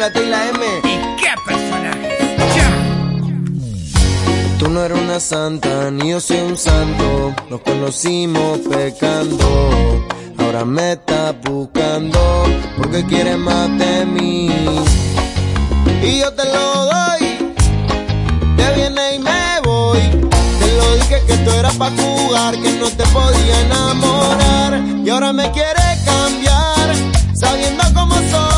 la T y la M. ¿Y qué personajes? Ya. Tú no eres una santa, ni yo soy un santo. Nos conocimos pecando. Ahora me estás buscando porque quieres más de mí. Y yo te lo doy. Te viene y me voy. Te lo dije que tú eras para jugar, que no te podía enamorar. Y ahora me quieres cambiar, sabiendo cómo soy.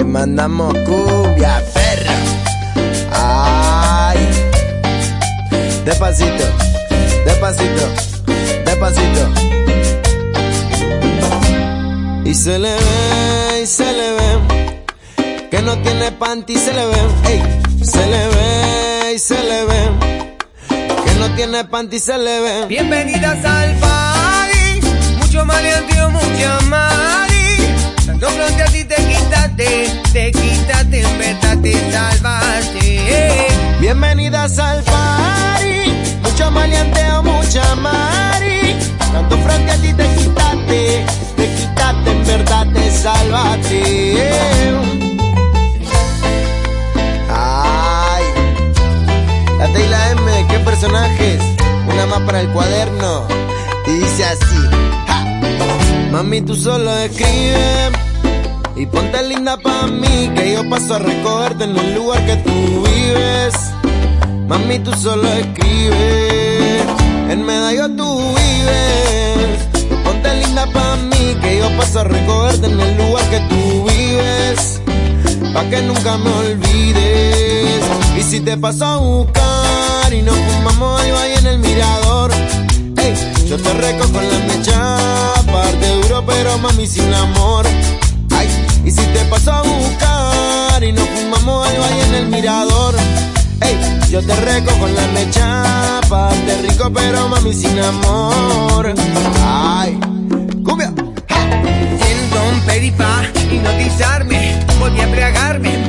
Le mandamos cumbia, perra. Ay. Despacito, despacito, despacito. Y se le ve, y se le ve. Que no tiene panty, se le ve. Ey, se le ve, y se le ve. Que no tiene panty, se le ve. Bienvenidas al party, mucho maleanteo, mucha mari. Personajes. Una más para el cuaderno. Y dice así, ja. Mami, tú solo escribe. Y ponte linda pa' mí, que yo paso a recogerte en el lugar que tú vives. Mami, tú solo escribes, en medallo tú vives. Ponte linda pa' mí, que yo paso a recogerte en el lugar que tú vives. Pa' que nunca me olvides. Y si te paso a buscar y nos fumamos algo ahí en el mirador. Ey, yo te recojo en la mecha, parte duro pero mami sin amor. Ay, y si te paso a buscar y nos fumamos algo ahí en el mirador. Ey, yo te recojo en la mecha, parte rico pero mami sin amor. Ay, cumbia. Siento un pedipá hipnotizarme, volví a embriagarme,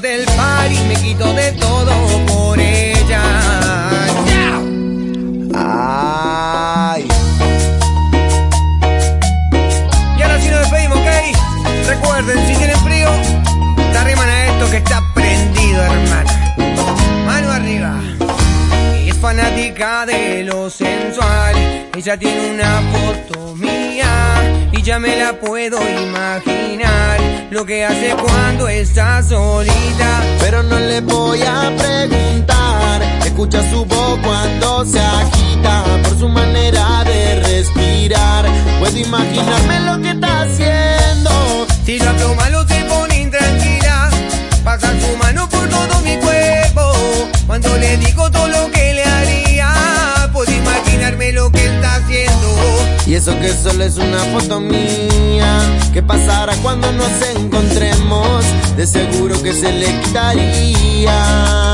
Del party, me quito de todo por ella. Ay, Y ahora sí nos despedimos, ¿ok? Recuerden, si tienen frío, te arriman a esto que está prendido, hermana. Mano arriba. Fanática de lo sensual. Ella tiene una foto mía y ya me la puedo imaginar. Lo que hace cuando está solita. pero no le voy a preguntar. Escucha su voz cuando se agita por su manera de respirar. Puedo imaginarme lo que está haciendo. Toma lo se Y eso que solo es una foto mía. ¿Qué pasará cuando nos encontremos? De seguro que se le quitaría.